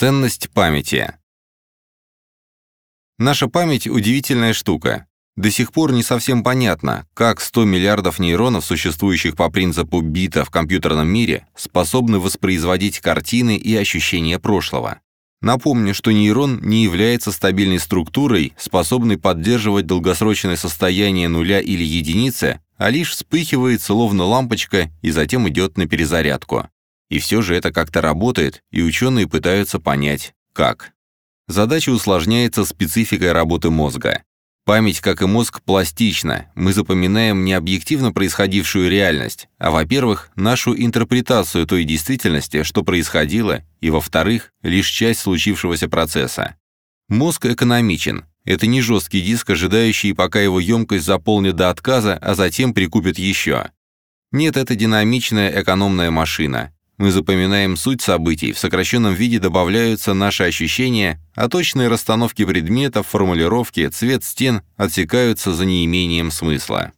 Ценность памяти. Наша память – удивительная штука. До сих пор не совсем понятно, как 100 миллиардов нейронов, существующих по принципу бита в компьютерном мире, способны воспроизводить картины и ощущения прошлого. Напомню, что нейрон не является стабильной структурой, способной поддерживать долгосрочное состояние нуля или единицы, а лишь вспыхивает словно лампочка и затем идет на перезарядку. И все же это как-то работает, и ученые пытаются понять, как. Задача усложняется спецификой работы мозга. Память, как и мозг, пластична. Мы запоминаем не объективно происходившую реальность, а, во-первых, нашу интерпретацию той действительности, что происходило, и, во-вторых, лишь часть случившегося процесса. Мозг экономичен. Это не жесткий диск, ожидающий, пока его емкость заполнит до отказа, а затем прикупит еще. Нет, это динамичная экономная машина. Мы запоминаем суть событий, в сокращенном виде добавляются наши ощущения, а точные расстановки предметов, формулировки, цвет стен отсекаются за неимением смысла.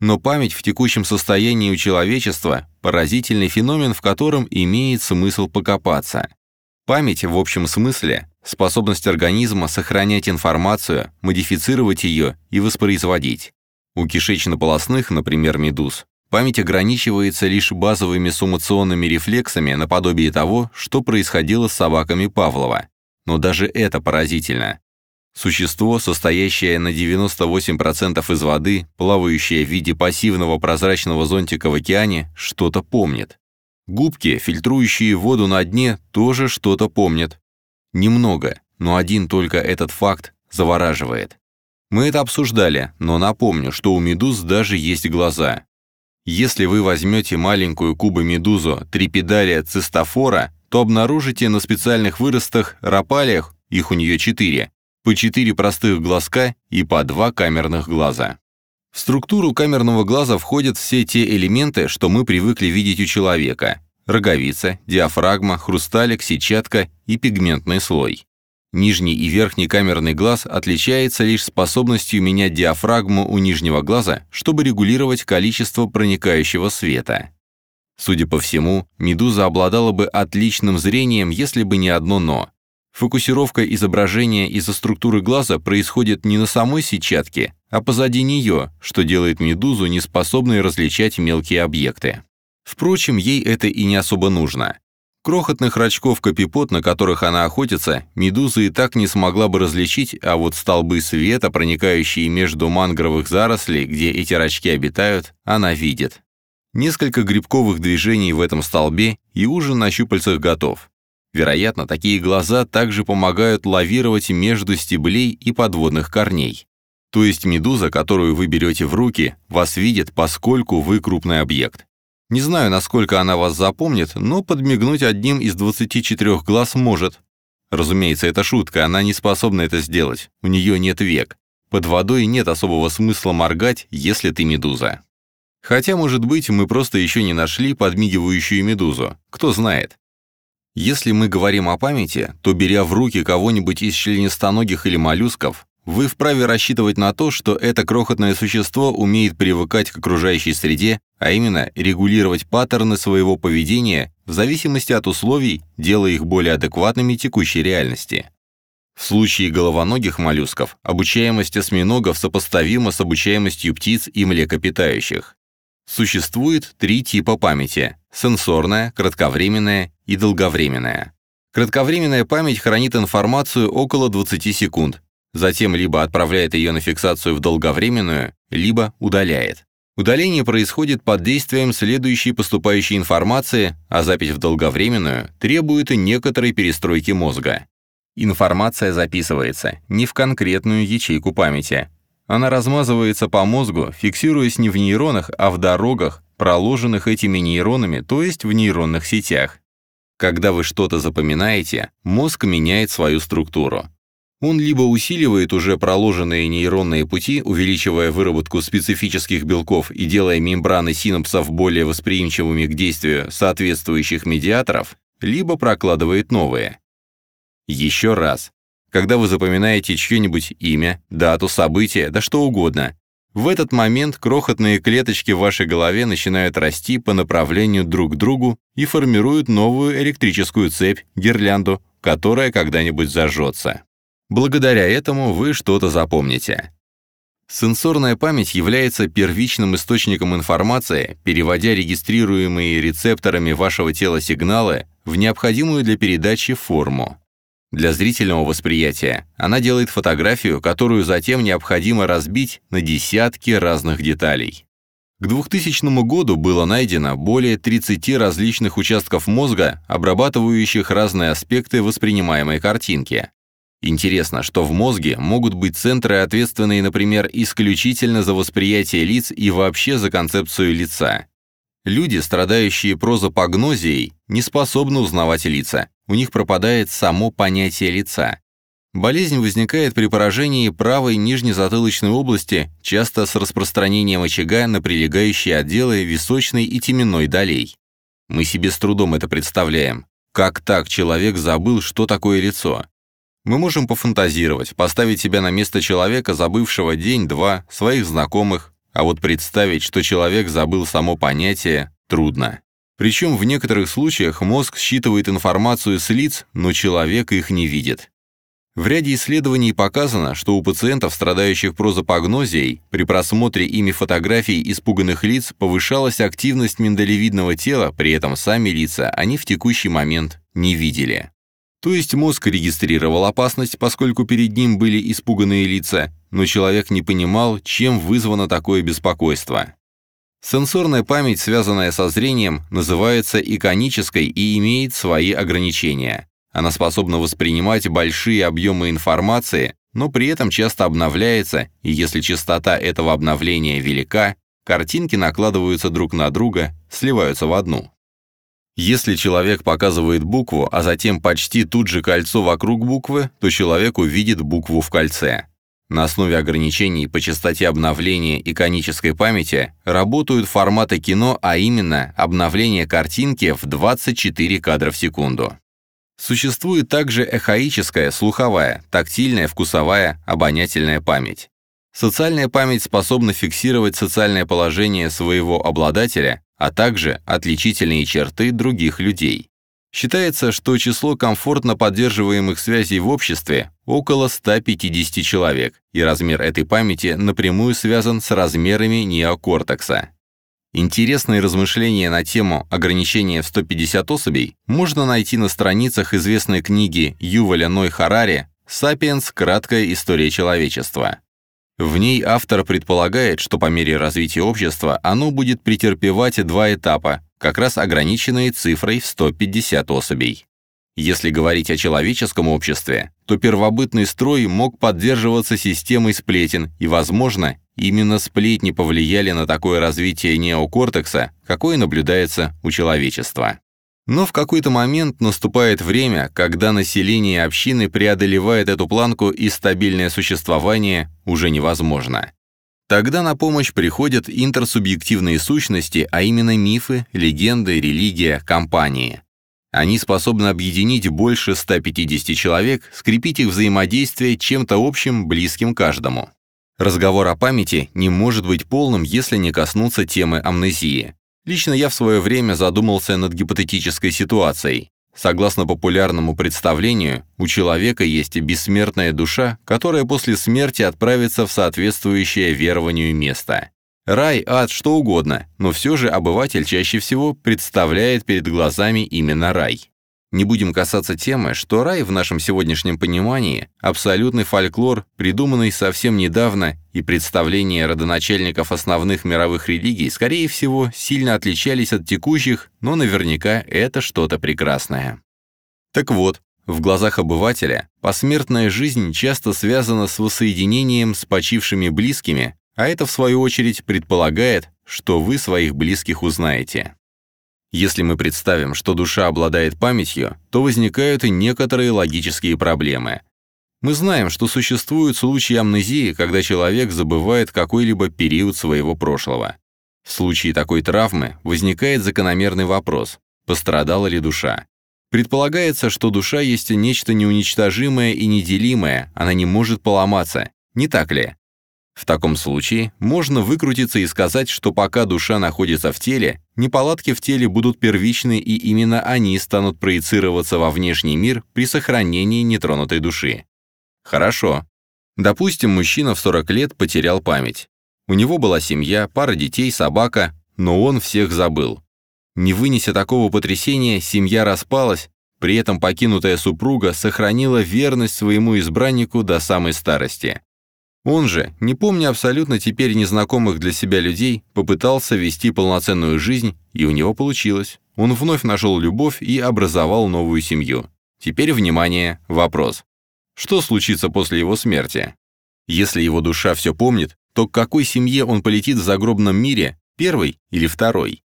Но память в текущем состоянии у человечества – поразительный феномен, в котором имеет смысл покопаться. Память, в общем смысле, способность организма сохранять информацию, модифицировать ее и воспроизводить. У кишечно-полосных, например, медуз, Память ограничивается лишь базовыми суммационными рефлексами наподобие того, что происходило с собаками Павлова. Но даже это поразительно. Существо, состоящее на 98% из воды, плавающее в виде пассивного прозрачного зонтика в океане, что-то помнит. Губки, фильтрующие воду на дне, тоже что-то помнят. Немного, но один только этот факт завораживает. Мы это обсуждали, но напомню, что у медуз даже есть глаза. Если вы возьмете маленькую кубомедузу трипедалия цистофора, то обнаружите на специальных выростах рапалиях, их у нее четыре, по четыре простых глазка и по два камерных глаза. В структуру камерного глаза входят все те элементы, что мы привыкли видеть у человека. Роговица, диафрагма, хрусталик, сетчатка и пигментный слой. Нижний и верхний камерный глаз отличается лишь способностью менять диафрагму у нижнего глаза, чтобы регулировать количество проникающего света. Судя по всему, медуза обладала бы отличным зрением, если бы не одно «но». Фокусировка изображения из-за структуры глаза происходит не на самой сетчатке, а позади нее, что делает медузу неспособной различать мелкие объекты. Впрочем, ей это и не особо нужно. Крохотных рачков капипот, на которых она охотится, медуза и так не смогла бы различить, а вот столбы света, проникающие между мангровых зарослей, где эти рачки обитают, она видит. Несколько грибковых движений в этом столбе, и ужин на щупальцах готов. Вероятно, такие глаза также помогают лавировать между стеблей и подводных корней. То есть медуза, которую вы берете в руки, вас видит, поскольку вы крупный объект. Не знаю, насколько она вас запомнит, но подмигнуть одним из 24 глаз может. Разумеется, это шутка, она не способна это сделать. У нее нет век. Под водой нет особого смысла моргать, если ты медуза. Хотя, может быть, мы просто еще не нашли подмигивающую медузу. Кто знает. Если мы говорим о памяти, то, беря в руки кого-нибудь из членистоногих или моллюсков, вы вправе рассчитывать на то, что это крохотное существо умеет привыкать к окружающей среде, а именно регулировать паттерны своего поведения в зависимости от условий, делая их более адекватными текущей реальности. В случае головоногих моллюсков обучаемость осьминогов сопоставима с обучаемостью птиц и млекопитающих. Существует три типа памяти – сенсорная, кратковременная и долговременная. Кратковременная память хранит информацию около 20 секунд, затем либо отправляет ее на фиксацию в долговременную, либо удаляет. Удаление происходит под действием следующей поступающей информации, а запись в долговременную требует некоторой перестройки мозга. Информация записывается не в конкретную ячейку памяти. Она размазывается по мозгу, фиксируясь не в нейронах, а в дорогах, проложенных этими нейронами, то есть в нейронных сетях. Когда вы что-то запоминаете, мозг меняет свою структуру. Он либо усиливает уже проложенные нейронные пути, увеличивая выработку специфических белков и делая мембраны синапсов более восприимчивыми к действию соответствующих медиаторов, либо прокладывает новые. Еще раз. Когда вы запоминаете чье-нибудь имя, дату, событие, да что угодно, в этот момент крохотные клеточки в вашей голове начинают расти по направлению друг к другу и формируют новую электрическую цепь, гирлянду, которая когда-нибудь зажжется. Благодаря этому вы что-то запомните. Сенсорная память является первичным источником информации, переводя регистрируемые рецепторами вашего тела сигналы в необходимую для передачи форму. Для зрительного восприятия она делает фотографию, которую затем необходимо разбить на десятки разных деталей. К 2000 году было найдено более 30 различных участков мозга, обрабатывающих разные аспекты воспринимаемой картинки. Интересно, что в мозге могут быть центры, ответственные, например, исключительно за восприятие лиц и вообще за концепцию лица. Люди, страдающие прозапогнозией, не способны узнавать лица, у них пропадает само понятие лица. Болезнь возникает при поражении правой нижнезатылочной области, часто с распространением очага на прилегающие отделы височной и теменной долей. Мы себе с трудом это представляем. Как так человек забыл, что такое лицо? Мы можем пофантазировать, поставить себя на место человека, забывшего день-два, своих знакомых, а вот представить, что человек забыл само понятие, трудно. Причем в некоторых случаях мозг считывает информацию с лиц, но человек их не видит. В ряде исследований показано, что у пациентов, страдающих прозапогнозией, при просмотре ими фотографий испуганных лиц повышалась активность миндалевидного тела, при этом сами лица они в текущий момент не видели. То есть мозг регистрировал опасность, поскольку перед ним были испуганные лица, но человек не понимал, чем вызвано такое беспокойство. Сенсорная память, связанная со зрением, называется иконической и имеет свои ограничения. Она способна воспринимать большие объемы информации, но при этом часто обновляется, и если частота этого обновления велика, картинки накладываются друг на друга, сливаются в одну. Если человек показывает букву, а затем почти тут же кольцо вокруг буквы, то человек увидит букву в кольце. На основе ограничений по частоте обновления иконической памяти работают форматы кино, а именно обновление картинки в 24 кадра в секунду. Существует также эхаическая, слуховая, тактильная, вкусовая, обонятельная память. Социальная память способна фиксировать социальное положение своего обладателя, а также отличительные черты других людей. Считается, что число комфортно поддерживаемых связей в обществе около 150 человек, и размер этой памяти напрямую связан с размерами неокортекса. Интересные размышления на тему ограничения в 150 особей можно найти на страницах известной книги Юваля Ной Харари «Сапиенс. Краткая история человечества». В ней автор предполагает, что по мере развития общества оно будет претерпевать два этапа, как раз ограниченные цифрой в 150 особей. Если говорить о человеческом обществе, то первобытный строй мог поддерживаться системой сплетен, и, возможно, именно сплетни повлияли на такое развитие неокортекса, какое наблюдается у человечества. Но в какой-то момент наступает время, когда население общины преодолевает эту планку и стабильное существование уже невозможно. Тогда на помощь приходят интерсубъективные сущности, а именно мифы, легенды, религия, компании. Они способны объединить больше 150 человек, скрепить их взаимодействие чем-то общим, близким каждому. Разговор о памяти не может быть полным, если не коснуться темы амнезии. Лично я в свое время задумался над гипотетической ситуацией. Согласно популярному представлению, у человека есть бессмертная душа, которая после смерти отправится в соответствующее верованию место. Рай, ад, что угодно, но все же обыватель чаще всего представляет перед глазами именно рай. Не будем касаться темы, что рай в нашем сегодняшнем понимании – абсолютный фольклор, придуманный совсем недавно, и представления родоначальников основных мировых религий, скорее всего, сильно отличались от текущих, но наверняка это что-то прекрасное. Так вот, в глазах обывателя посмертная жизнь часто связана с воссоединением с почившими близкими, а это, в свою очередь, предполагает, что вы своих близких узнаете. Если мы представим, что душа обладает памятью, то возникают и некоторые логические проблемы. Мы знаем, что существуют случаи амнезии, когда человек забывает какой-либо период своего прошлого. В случае такой травмы возникает закономерный вопрос – пострадала ли душа? Предполагается, что душа есть нечто неуничтожимое и неделимое, она не может поломаться, не так ли? В таком случае можно выкрутиться и сказать, что пока душа находится в теле, неполадки в теле будут первичны и именно они станут проецироваться во внешний мир при сохранении нетронутой души. Хорошо. Допустим, мужчина в 40 лет потерял память. У него была семья, пара детей, собака, но он всех забыл. Не вынеся такого потрясения, семья распалась, при этом покинутая супруга сохранила верность своему избраннику до самой старости. Он же, не помня абсолютно теперь незнакомых для себя людей, попытался вести полноценную жизнь, и у него получилось. Он вновь нашел любовь и образовал новую семью. Теперь, внимание, вопрос. Что случится после его смерти? Если его душа все помнит, то к какой семье он полетит в загробном мире, первой или второй?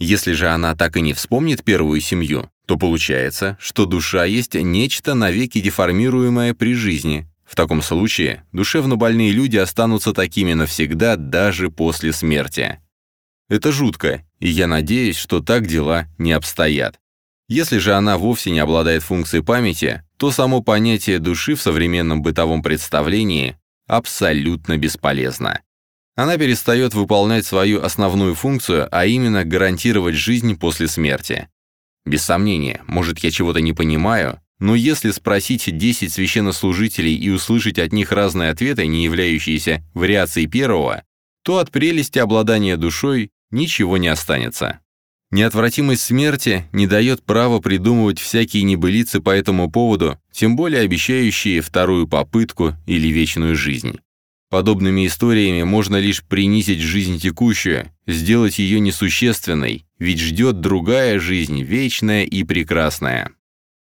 Если же она так и не вспомнит первую семью, то получается, что душа есть нечто навеки деформируемое при жизни, в таком случае душевно больные люди останутся такими навсегда даже после смерти. Это жутко, и я надеюсь, что так дела не обстоят. Если же она вовсе не обладает функцией памяти, то само понятие души в современном бытовом представлении абсолютно бесполезно. Она перестает выполнять свою основную функцию, а именно гарантировать жизнь после смерти. Без сомнения, может, я чего-то не понимаю, но если спросить 10 священнослужителей и услышать от них разные ответы, не являющиеся вариацией первого, то от прелести обладания душой ничего не останется. Неотвратимость смерти не дает права придумывать всякие небылицы по этому поводу, тем более обещающие вторую попытку или вечную жизнь. Подобными историями можно лишь принизить жизнь текущую, сделать ее несущественной, ведь ждет другая жизнь, вечная и прекрасная.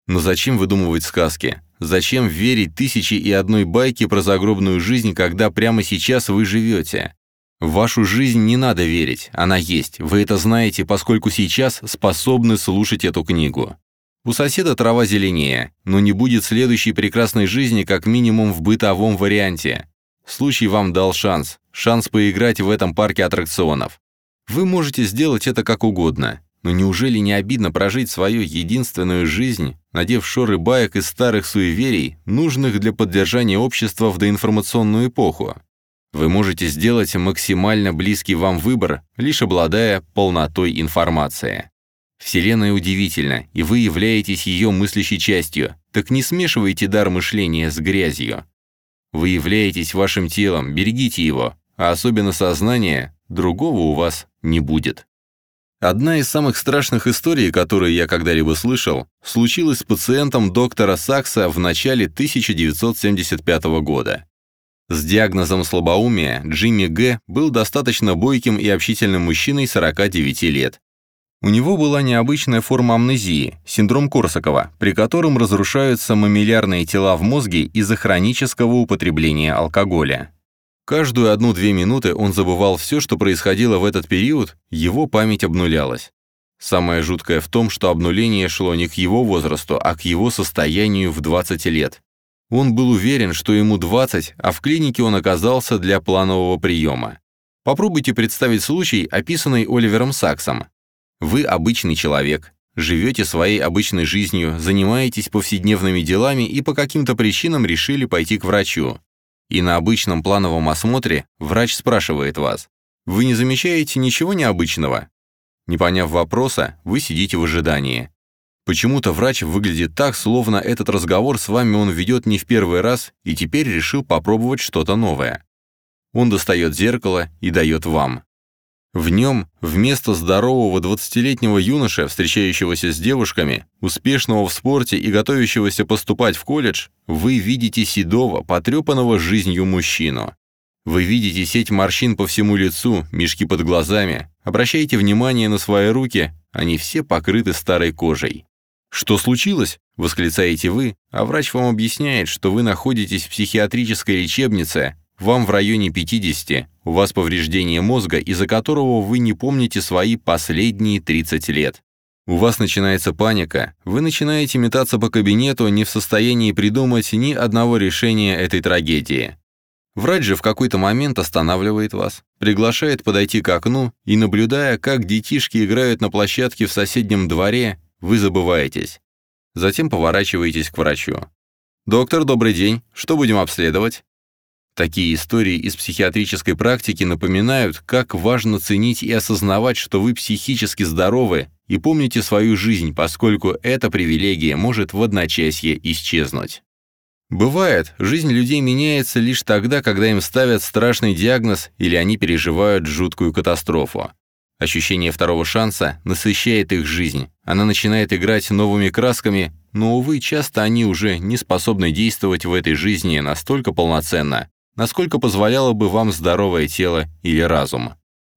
Но зачем выдумывать сказки? Зачем верить тысячи и одной байке про загробную жизнь, когда прямо сейчас вы живете? В вашу жизнь не надо верить, она есть, вы это знаете, поскольку сейчас способны слушать эту книгу. У соседа трава зеленее, но не будет следующей прекрасной жизни как минимум в бытовом варианте. Случай вам дал шанс, шанс поиграть в этом парке аттракционов. Вы можете сделать это как угодно, но неужели не обидно прожить свою единственную жизнь, надев шоры баек из старых суеверий, нужных для поддержания общества в доинформационную эпоху? Вы можете сделать максимально близкий вам выбор, лишь обладая полнотой информации. Вселенная удивительна, и вы являетесь ее мыслящей частью, так не смешивайте дар мышления с грязью. Вы являетесь вашим телом, берегите его, а особенно сознание, другого у вас не будет. Одна из самых страшных историй, которые я когда-либо слышал, случилась с пациентом доктора Сакса в начале 1975 года. С диагнозом слабоумия Джимми Г. был достаточно бойким и общительным мужчиной 49 лет. У него была необычная форма амнезии, синдром Корсакова, при котором разрушаются мамиллярные тела в мозге из-за хронического употребления алкоголя. Каждую одну-две минуты он забывал все, что происходило в этот период, его память обнулялась. Самое жуткое в том, что обнуление шло не к его возрасту, а к его состоянию в 20 лет. Он был уверен, что ему 20, а в клинике он оказался для планового приема. Попробуйте представить случай, описанный Оливером Саксом. Вы обычный человек, живете своей обычной жизнью, занимаетесь повседневными делами и по каким-то причинам решили пойти к врачу. И на обычном плановом осмотре врач спрашивает вас, «Вы не замечаете ничего необычного?» Не поняв вопроса, вы сидите в ожидании. Почему-то врач выглядит так, словно этот разговор с вами он ведет не в первый раз и теперь решил попробовать что-то новое. Он достает зеркало и дает вам. В нем вместо здорового 20-летнего юноша, встречающегося с девушками, успешного в спорте и готовящегося поступать в колледж, вы видите седого, потрепанного жизнью мужчину. Вы видите сеть морщин по всему лицу, мешки под глазами. Обращайте внимание на свои руки, они все покрыты старой кожей. «Что случилось?» – восклицаете вы, а врач вам объясняет, что вы находитесь в психиатрической лечебнице, вам в районе 50, у вас повреждение мозга, из-за которого вы не помните свои последние 30 лет. У вас начинается паника, вы начинаете метаться по кабинету, не в состоянии придумать ни одного решения этой трагедии. Врач же в какой-то момент останавливает вас, приглашает подойти к окну и, наблюдая, как детишки играют на площадке в соседнем дворе, вы забываетесь. Затем поворачиваетесь к врачу. «Доктор, добрый день. Что будем обследовать?» Такие истории из психиатрической практики напоминают, как важно ценить и осознавать, что вы психически здоровы и помните свою жизнь, поскольку эта привилегия может в одночасье исчезнуть. Бывает, жизнь людей меняется лишь тогда, когда им ставят страшный диагноз или они переживают жуткую катастрофу. Ощущение второго шанса насыщает их жизнь, она начинает играть новыми красками, но, увы, часто они уже не способны действовать в этой жизни настолько полноценно, насколько позволяло бы вам здоровое тело или разум.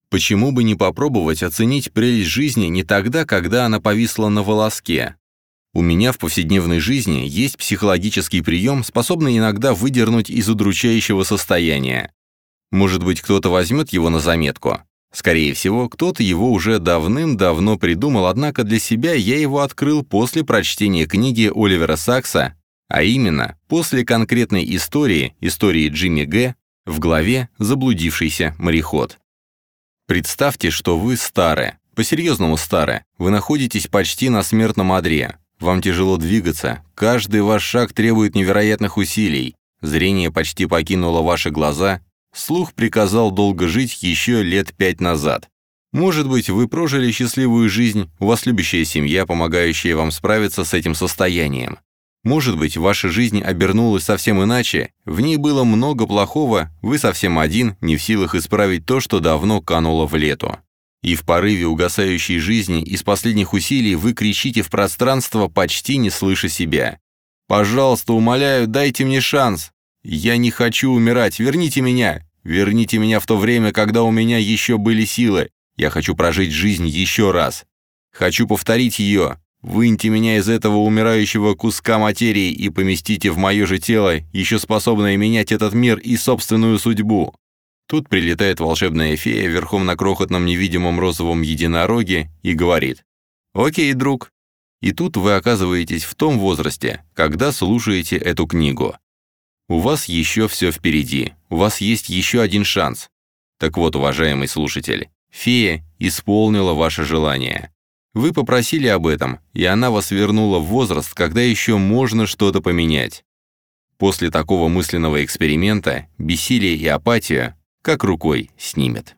Почему бы не попробовать оценить прелесть жизни не тогда, когда она повисла на волоске? У меня в повседневной жизни есть психологический прием, способный иногда выдернуть из удручающего состояния. Может быть, кто-то возьмет его на заметку. Скорее всего, кто-то его уже давным-давно придумал, однако для себя я его открыл после прочтения книги Оливера Сакса, а именно после конкретной истории, истории Джимми Г., в главе «Заблудившийся мореход». Представьте, что вы старые, по-серьезному старые, вы находитесь почти на смертном одре, вам тяжело двигаться, каждый ваш шаг требует невероятных усилий, зрение почти покинуло ваши глаза, Слух приказал долго жить еще лет пять назад. Может быть, вы прожили счастливую жизнь, у вас любящая семья, помогающая вам справиться с этим состоянием. Может быть, ваша жизнь обернулась совсем иначе, в ней было много плохого, вы совсем один, не в силах исправить то, что давно кануло в лету. И в порыве угасающей жизни из последних усилий вы кричите в пространство, почти не слыша себя. «Пожалуйста, умоляю, дайте мне шанс! «Я не хочу умирать! Верните меня! Верните меня в то время, когда у меня еще были силы! Я хочу прожить жизнь еще раз! Хочу повторить ее! Выньте меня из этого умирающего куска материи и поместите в мое же тело, еще способное менять этот мир и собственную судьбу!» Тут прилетает волшебная фея верхом на крохотном невидимом розовом единороге и говорит «Окей, друг». И тут вы оказываетесь в том возрасте, когда слушаете эту книгу. У вас еще все впереди, у вас есть еще один шанс. Так вот, уважаемый слушатель, фея исполнила ваше желание. Вы попросили об этом, и она вас вернула в возраст, когда еще можно что-то поменять. После такого мысленного эксперимента бессилие и апатия как рукой снимет.